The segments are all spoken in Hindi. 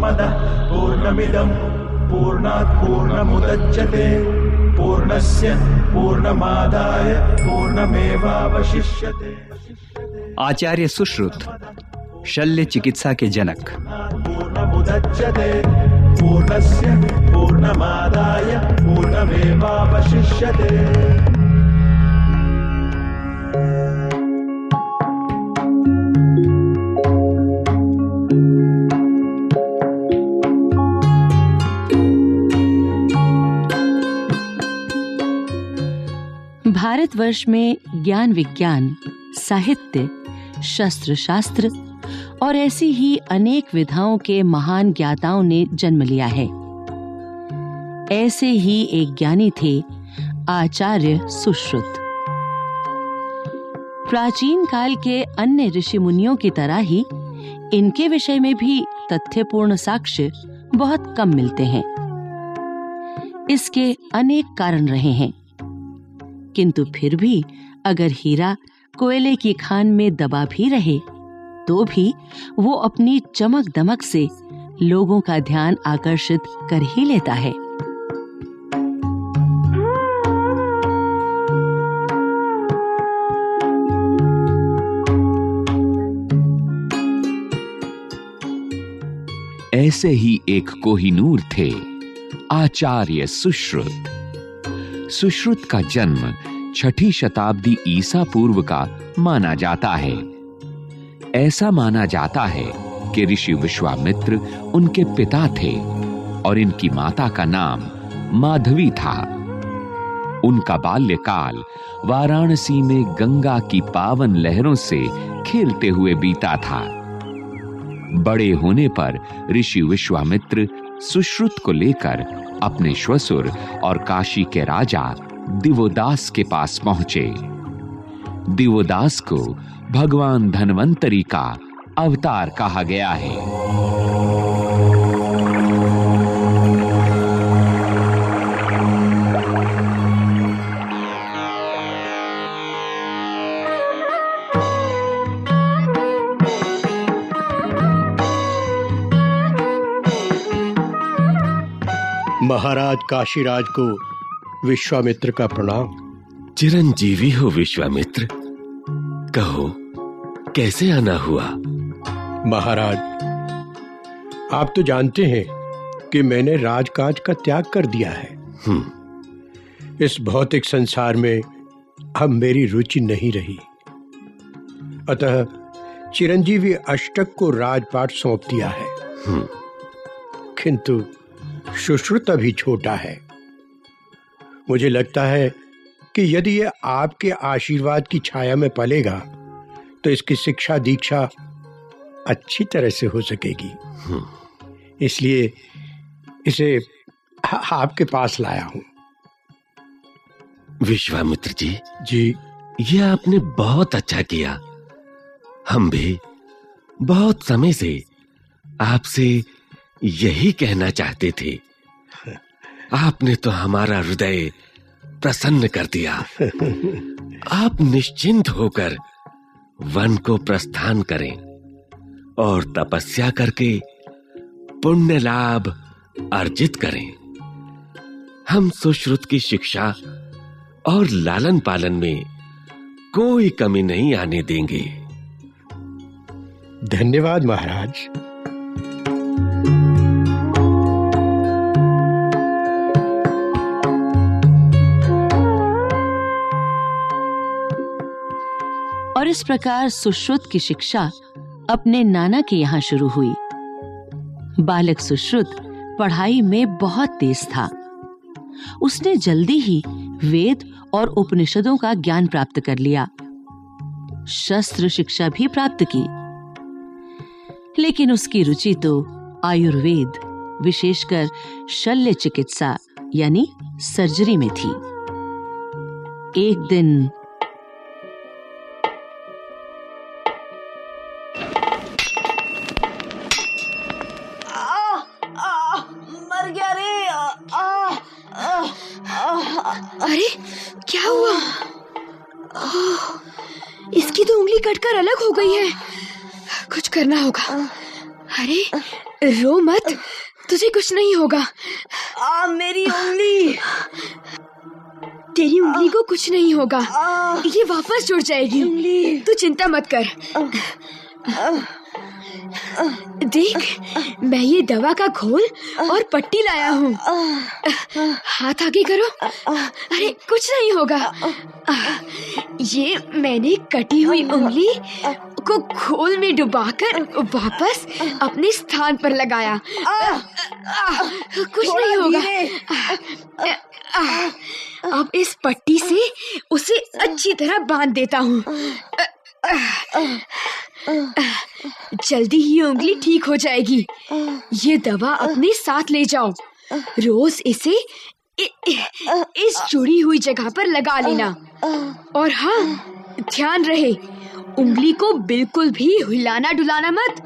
पूर्णमद पूर्णमिदं पूर्णात् पूर्णमुदच्यते पूर्णस्य पूर्णमादाय पूर्णमेवावशिष्यते। आचार्य सुश्रुत शल्य चिकित्सा के जनक। पूर्णमुदच्यते पूर्णस्य पूर्णमादाय पूर्णमेवावशिष्यते। भारतवर्ष में ज्ञान विज्ञान, साहित्य शस्त्र शास्त्र और ऐसी ही अनेक विधाओं के महान ज्ञाताओं ने जन्म लिया है। ऐसे ही एक ज्ञानी थे आचार्य सुश्रुत। प्राचीन काल के अन्य ऋषि मुनियों की तरह ही इनके विषय में भी तथ्यपूर्ण साक्ष्य बहुत कम मिलते हैं। इसके अनेक कारण रहे हैं। किंतु फिर भी अगर हीरा कोयले की खान में दबा भी रहे तो भी वो अपनी चमक दमक से लोगों का ध्यान आकर्षित कर ही लेता है। ऐसे ही एक कोहिनूर थे, आचार्य सुश्रुत। सुश्रुत का जन्म छठी शताब्दी ईसा पूर्व का माना जाता है। ऐसा माना जाता है कि ऋषि विश्वामित्र उनके पिता थे और इनकी माता का नाम माधवी था। उनका बाल्यकाल वाराणसी में गंगा की पावन लहरों से खेलते हुए बीता था। बड़े होने पर ऋषि विश्वामित्र सुश्रुत को लेकर अपने श्वसुर और काशी के राजा दिवोदास के पास पहुँचे। दिवोदास को भगवान धनवंतरी का अवतार कहा गया है। महाराज काशीराज को विश्वामित्र का प्रणाम। चिरंजीवी हो विश्वामित्र कहो कैसे आना हुआ? महाराज आप तो जानते हैं कि मैंने राजकाज का त्याग कर दिया है। हम्म। इस भौतिक संसार में अब मेरी रुचि नहीं रही। अतः चिरंजीवी अष्टक को राजपाट सौंप दिया है। हम्म। किंतु सुश्रुत भी छोटा है। मुझे लगता है कि यदि यह आपके आशीर्वाद की छाया में पलेगा तो इसकी शिक्षा दीक्षा अच्छी तरह से हो सकेगी। इसलिए इसे आपके पास लाया हूँ। विश्वामित्र जी जी। ये आपने बहुत अच्छा किया। हम भी बहुत समय से आपसे यही कहना चाहते थे। आपने तो हमारा हृदय प्रसन्न कर दिया। आप निश्चिंत होकर वन को प्रस्थान करें और तपस्या करके पुण्य लाभ अर्जित करें। हम सुश्रुत की शिक्षा और लालन पालन में कोई कमी नहीं आने देंगे। धन्यवाद महाराज। और इस प्रकार सुश्रुत की शिक्षा अपने नाना के यहाँ शुरू हुई। बालक सुश्रुत पढ़ाई में बहुत तेज था। उसने जल्दी ही वेद और उपनिषदों का ज्ञान प्राप्त कर लिया। शस्त्र शिक्षा भी प्राप्त की। लेकिन उसकी रुचि तो आयुर्वेद, विशेषकर शल्य चिकित्सा, यानी सर्जरी में थी। एक दिन अरे क्या हुआ? इसकी तो उंगली कटकर अलग हो गई है। कुछ करना होगा। अरे रो मत। तुझे कुछ नहीं होगा। आ, मेरी उंगली। तेरी उंगली को कुछ नहीं होगा। ये वापस जुड़ जाएगी। तू चिंता मत कर। देख मैं ये दवा का घोल और पट्टी लाया हूँ। हाथ आगे करो। अरे कुछ नहीं होगा। ये मैंने कटी हुई उंगली को घोल में डुबाकर वापस अपने स्थान पर लगाया। कुछ नहीं होगा। अब इस पट्टी से उसे अच्छी तरह बाँध देता हूँ। जल्दी ही उंगली ठीक हो जाएगी। ये दवा अपने साथ ले जाओ। रोज इसे इस जुड़ी हुई जगह पर लगा लेना। और हाँ ध्यान रहे, उंगली को बिल्कुल भी हिलाना डुलाना मत।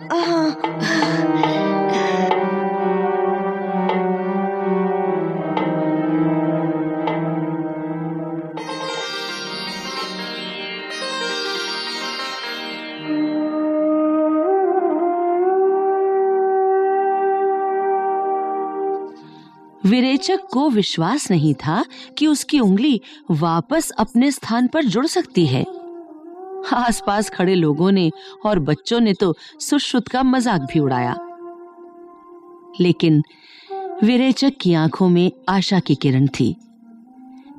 विरेचक को विश्वास नहीं था कि उसकी उंगली वापस अपने स्थान पर जुड़ सकती है। आसपास खड़े लोगों ने और बच्चों ने तो सुश्रुत का मज़ाक भी उड़ाया। लेकिन विरेचक की आँखों में आशा की किरण थी,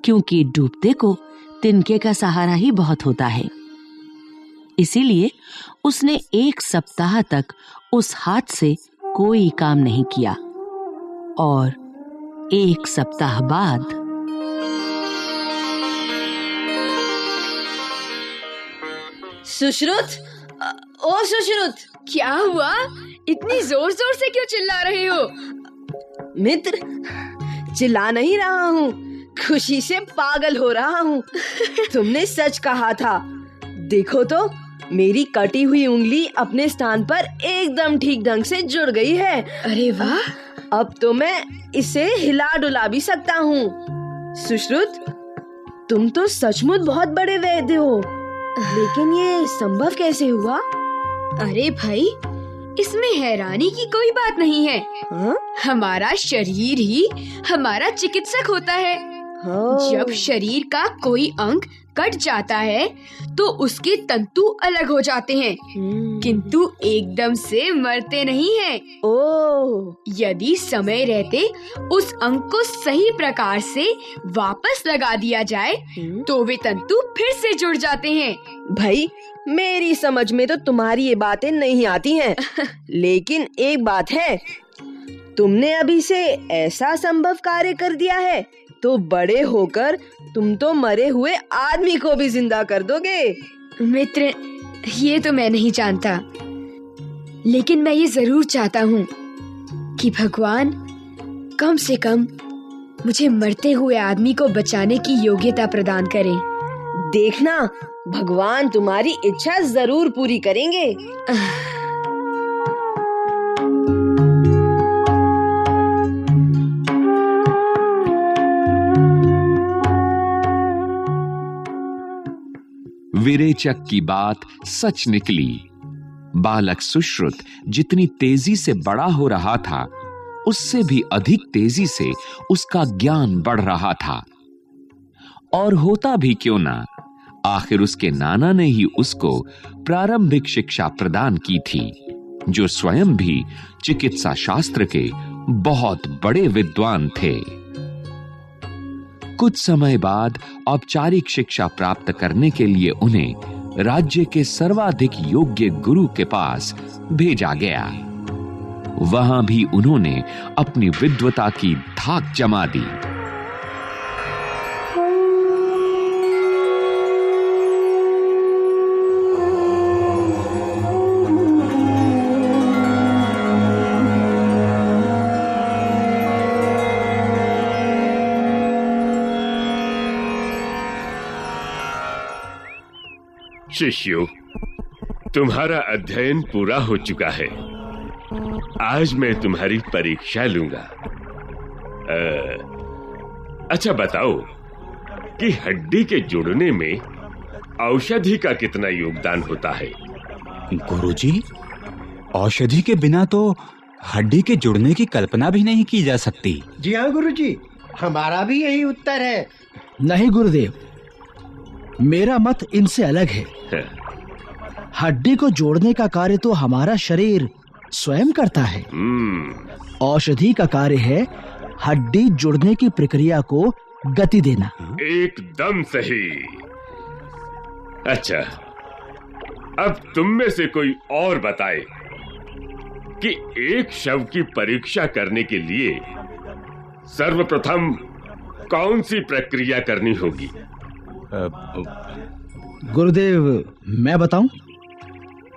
क्योंकि डूबते को तिनके का सहारा ही बहुत होता है। इसीलिए उसने एक सप्ताह तक उस हाथ से कोई काम नहीं किया और एक सप्ताह बाद। सुश्रुत ओ सुश्रुत क्या हुआ? इतनी ज़ोर ज़ोर से क्यों चिल्ला रहे हो? मित्र चिल्ला नहीं रहा हूँ। खुशी से पागल हो रहा हूँ। तुमने सच कहा था। देखो तो मेरी कटी हुई उंगली अपने स्थान पर एकदम ठीक ढंग से जुड़ गई है। अरे वाह! अब तो मैं इसे हिला डुला भी सकता हूँ। सुश्रुत तुम तो सचमुच बहुत बड़े वैद्य हो। लेकिन ये संभव कैसे हुआ? अरे भाई इसमें हैरानी की कोई बात नहीं है। हा? हमारा शरीर ही हमारा चिकित्सक होता है। जब शरीर का कोई अंग कट जाता है तो उसके तंतु अलग हो जाते हैं। किंतु एकदम से मरते नहीं हैं। ओ। यदि समय रहते उस अंग को सही प्रकार से वापस लगा दिया जाए तो वे तंतु फिर से जुड़ जाते हैं। भाई मेरी समझ में तो तुम्हारी ये बातें नहीं आती हैं। लेकिन एक बात है तुमने अभी से ऐसा संभव कार्य कर दिया है तो बड़े होकर तुम तो मरे हुए आदमी को भी ज़िंदा कर दोगे। मित्र ये तो मैं नहीं जानता। लेकिन मैं ये ज़रूर चाहता हूँ कि भगवान कम से कम मुझे मरते हुए आदमी को बचाने की योग्यता प्रदान करें। देखना भगवान तुम्हारी इच्छा ज़रूर पूरी करेंगे। विरेचक की बात सच निकली। बालक सुश्रुत जितनी तेज़ी से बड़ा हो रहा था, उससे भी अधिक तेज़ी से उसका ज्ञान बढ़ रहा था। और होता भी क्यों ना, आखिर उसके नाना ने ही उसको प्रारंभिक शिक्षा प्रदान की थी, जो स्वयं भी चिकित्सा शास्त्र के बहुत बड़े विद्वान थे। कुछ समय बाद औपचारिक शिक्षा प्राप्त करने के लिए उन्हें राज्य के सर्वाधिक योग्य गुरु के पास भेजा गया। वहाँ भी उन्होंने अपनी विद्वता की धाक जमा दी। शिष्यों तुम्हारा अध्ययन पूरा हो चुका है। आज मैं तुम्हारी परीक्षा लूँगा। अ, अच्छा बताओ कि हड्डी के जुड़ने में औषधि का कितना योगदान होता है? गुरुजी औषधि के बिना तो हड्डी के जुड़ने की कल्पना भी नहीं की जा सकती। जी हाँ गुरुजी हमारा भी यही उत्तर है। नहीं गुरुदेव मेरा मत इनसे अलग है। हड्डी को जोड़ने का कार्य तो हमारा शरीर स्वयं करता है। हम्म। औषधि का कार्य है हड्डी जुड़ने की प्रक्रिया को गति देना। एकदम सही। अच्छा अब तुम में से कोई और बताए कि एक शव की परीक्षा करने के लिए सर्वप्रथम कौन सी प्रक्रिया करनी होगी? गुरुदेव मैं बताऊँ?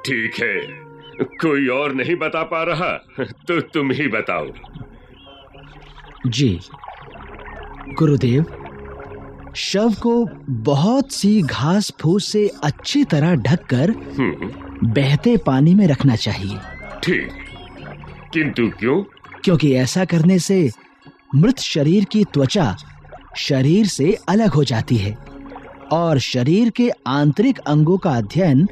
ठीक है। कोई और नहीं बता पा रहा तो तुम ही बताओ। जी। गुरुदेव शव को बहुत सी घास फूस से अच्छी तरह ढककर हम्म। बहते पानी में रखना चाहिए। ठीक। किंतु क्यों? क्योंकि ऐसा करने से मृत शरीर की त्वचा शरीर से अलग हो जाती है। और शरीर के आंतरिक अंगों का अध्ययन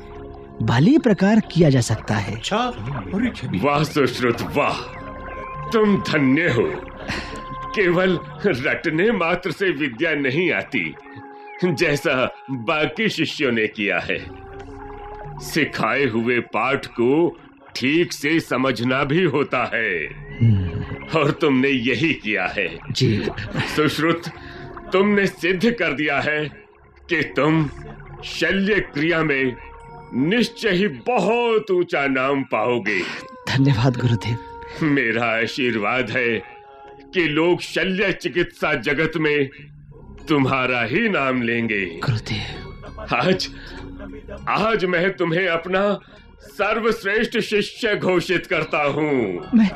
भली प्रकार किया जा सकता है। अच्छा वाह सुश्रुत वाह। तुम धन्य हो। केवल रटने मात्र से विद्या नहीं आती जैसा बाकी शिष्यों ने किया है। सिखाए हुए पाठ को ठीक से समझना भी होता है। और तुमने यही किया है। जी। सुश्रुत तुमने सिद्ध कर दिया है कि तुम शल्य क्रिया में निश्चय ही बहुत ऊँचा नाम पाओगे। धन्यवाद गुरुदेव। मेरा आशीर्वाद है कि लोग शल्य चिकित्सा जगत में तुम्हारा ही नाम लेंगे। गुरुदेव। आज आज मैं तुम्हें अपना सर्वश्रेष्ठ शिष्य घोषित करता हूँ। मैं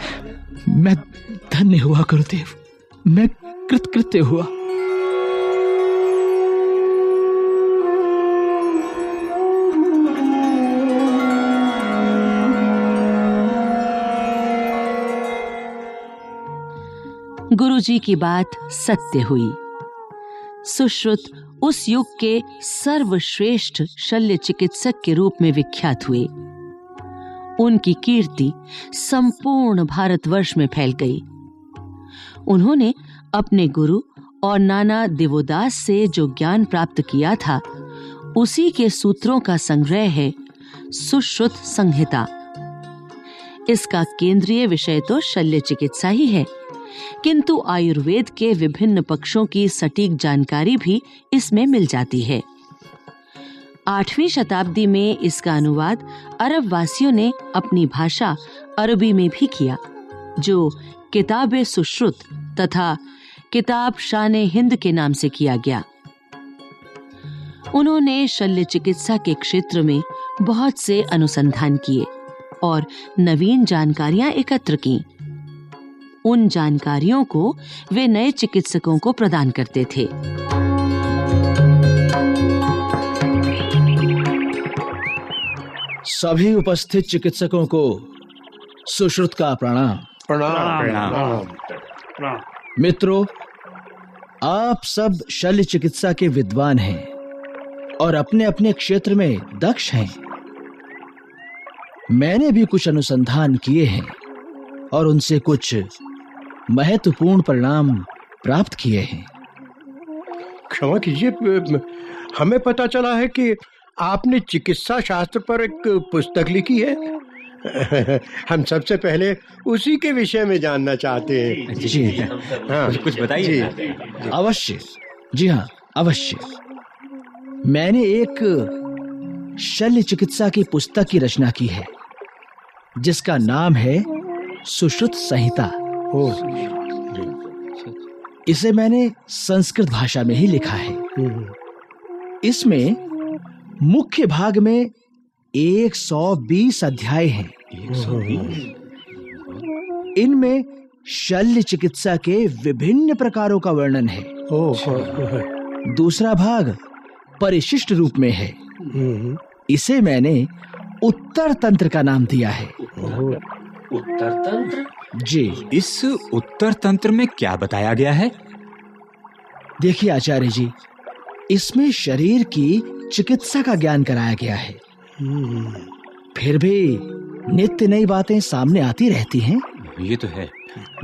मैं धन्य हुआ गुरुदेव। मैं कृतकृत्य हुआ। गुरुजी की बात सत्य हुई। सुश्रुत उस युग के सर्वश्रेष्ठ शल्य चिकित्सक के रूप में विख्यात हुए। उनकी कीर्ति संपूर्ण भारतवर्ष में फैल गई। उन्होंने अपने गुरु और नाना देवोदास से जो ज्ञान प्राप्त किया था, उसी के सूत्रों का संग्रह है सुश्रुत संहिता। इसका केंद्रीय विषय तो शल्य चिकित्सा ही है। किंतु आयुर्वेद के विभिन्न पक्षों की सटीक जानकारी भी इसमें मिल जाती है। आठवीं शताब्दी में इसका अनुवाद अरब वासियों ने अपनी भाषा अरबी में भी किया, जो किताब सुश्रुत तथा किताब शान हिंद के नाम से किया गया। उन्होंने शल्य चिकित्सा के क्षेत्र में बहुत से अनुसंधान किए और नवीन जानकारियाँ एकत्र की। उन जानकारियों को वे नए चिकित्सकों को प्रदान करते थे। सभी उपस्थित चिकित्सकों को सुश्रुत का प्रणाम। प्रणाम। प्रणाम। मित्रों आप सब शल्य चिकित्सा के विद्वान हैं और अपने अपने क्षेत्र में दक्ष हैं। मैंने भी कुछ अनुसंधान किए हैं और उनसे कुछ महत्वपूर्ण परिणाम प्राप्त किए हैं। क्षमा कीजिए हमें पता चला है कि आपने चिकित्सा शास्त्र पर एक पुस्तक लिखी है। हम सबसे पहले उसी के विषय में जानना चाहते हैं। जी जी, जी हाँ। कुछ बताइए जी। अवश्य। जी हाँ अवश्य। मैंने एक शल्य चिकित्सा की पुस्तक की रचना की है जिसका नाम है सुश्रुत संहिता। इसे मैंने संस्कृत भाषा में ही लिखा है। इसमें मुख्य भाग में 120 अध्याय हैं। इनमें शल्य चिकित्सा के विभिन्न प्रकारों का वर्णन है। ओ, दूसरा भाग परिशिष्ट रूप में है। इसे मैंने उत्तर तंत्र का नाम दिया है। उत्तर तंत्र जी इस उत्तर तंत्र में क्या बताया गया है? देखिए आचार्य जी इसमें शरीर की चिकित्सा का ज्ञान कराया गया है। फिर भी नित्य नई बातें सामने आती रहती हैं। ये तो है।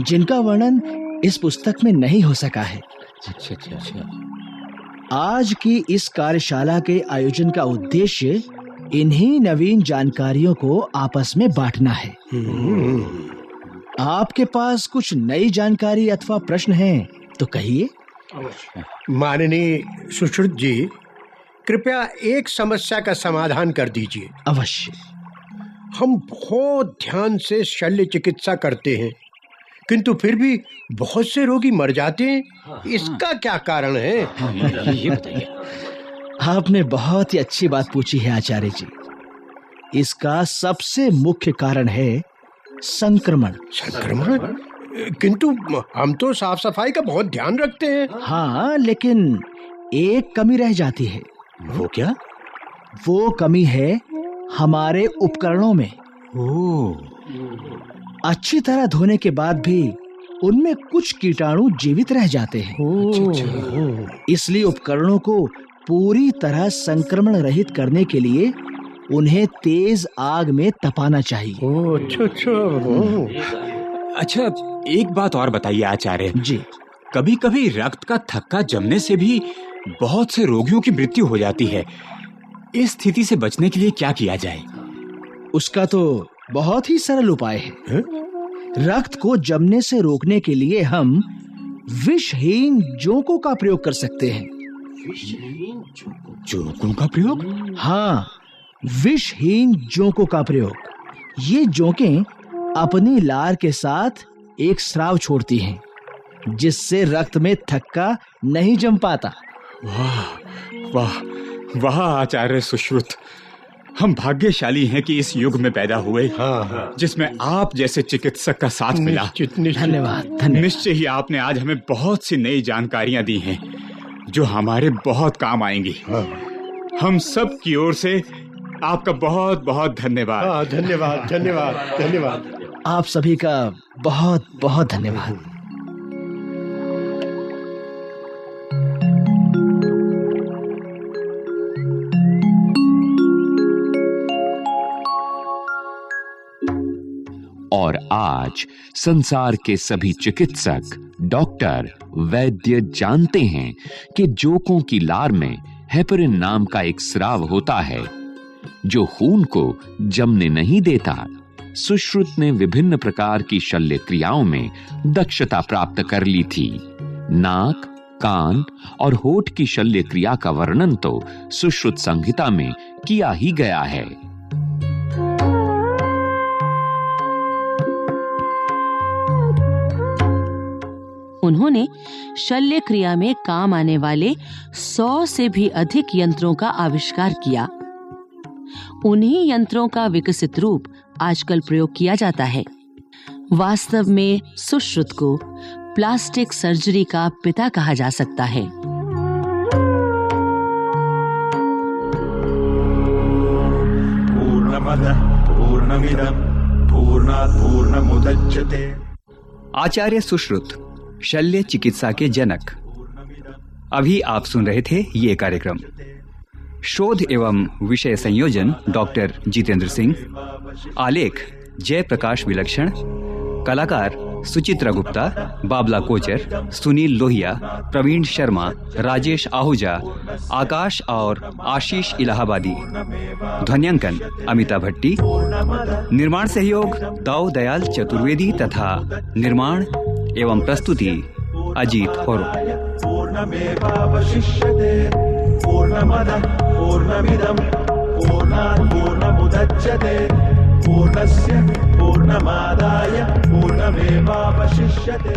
जिनका वर्णन इस पुस्तक में नहीं हो सका है। अच्छा अच्छा अच्छा। आज की इस कार्यशाला के आयोजन का उद्देश्य इन्हीं नवीन जानकारियों को आपस में बांटना है। आपके पास कुछ नई जानकारी अथवा प्रश्न हैं तो कहिए। माननीय सुश्रुत जी कृपया एक समस्या का समाधान कर दीजिए। अवश्य। हम बहुत ध्यान से शल्य चिकित्सा करते हैं किंतु फिर भी बहुत से रोगी मर जाते हैं। इसका क्या कारण है ये बताइए। आपने बहुत ही अच्छी बात पूछी है आचार्य जी। इसका सबसे मुख्य कारण है संक्रमण। संक्रमण? किंतु हम तो साफ़ सफ़ाई का बहुत ध्यान रखते हैं। हाँ लेकिन एक कमी रह जाती है। वो क्या? वो कमी है हमारे उपकरणों में। ओ अच्छी तरह धोने के बाद भी उनमें कुछ कीटाणु जीवित रह जाते हैं। इसलिए उपकरणों को पूरी तरह संक्रमण रहित करने के लिए उन्हें तेज आग में तपाना चाहिए। ओह, अच्छा अच्छा। अच्छा एक बात और बताइए आचार्य। जी। कभी कभी रक्त का थक्का जमने से भी बहुत से रोगियों की मृत्यु हो जाती है। इस स्थिति से बचने के लिए क्या किया जाए? उसका तो बहुत ही सरल उपाय है? रक्त को जमने से रोकने के लिए हम विषहीन जोंकों का प्रयोग कर सकते हैं। जोकों का प्रयोग? हाँ विषहीन जोंकों का प्रयोग। ये जोंकें अपनी लार के साथ एक स्राव छोड़ती हैं जिससे रक्त में थक्का नहीं जम पाता। वाह वाह वाह आचार्य सुश्रुत। हम भाग्यशाली हैं कि इस युग में पैदा हुए हाँ हाँ। जिसमें आप जैसे चिकित्सक का साथ मिला। धन्यवाद धन्यवाद। निश्चय ही आपने आज हमें बहुत सी नई जानकारियाँ दी हैं। जो हमारे बहुत काम आएँगी। हाँ। हम सब की ओर से आपका बहुत बहुत धन्यवाद। हाँ धन्यवाद धन्यवाद धन्यवाद। आप सभी का बहुत बहुत धन्यवाद। और आज संसार के सभी चिकित्सक डॉक्टर वैद्य जानते हैं कि जोकों की लार में हेपरिन नाम का एक स्राव होता है, जो खून को जमने नहीं देता। सुश्रुत ने विभिन्न प्रकार की शल्य क्रियाओं में दक्षता प्राप्त कर ली थी। नाक, कान और होठ की शल्य क्रिया का वर्णन तो सुश्रुत संहिता में किया ही गया है। उन्होंने शल्य क्रिया में काम आने वाले सौ से भी अधिक यंत्रों का आविष्कार किया। उन्हीं यंत्रों का विकसित रूप आजकल प्रयोग किया जाता है। वास्तव में सुश्रुत को प्लास्टिक सर्जरी का पिता कहा जा सकता है। पूर्णमिदं पूर्णात् पूर्णमुदच्यते। आचार्य सुश्रुत शल्य चिकित्सा के जनक। अभी आप सुन रहे थे ये कार्यक्रम। शोध एवं विषय संयोजन डॉक्टर जितेंद्र सिंह। आलेख जय प्रकाश विलक्षण। कलाकार सुचित्रा गुप्ता, बाबला कोचर, सुनील लोहिया, प्रवीण शर्मा, राजेश आहूजा, आकाश और आशीष इलाहाबादी। ध्वन्यांकन अमिता भट्टी। निर्माण सहयोग दाऊ दयाल चतुर्वेदी तथा निर्माण एवं प्रस्तुति अजीत होरो पूर्णमेवावशिष्यते पूर्णमदः पूर्णमिदं पूर्णात् पूर्णमुदच्यते पूर्णस्य पूर्णमादाय पूर्णमेवावशिष्यते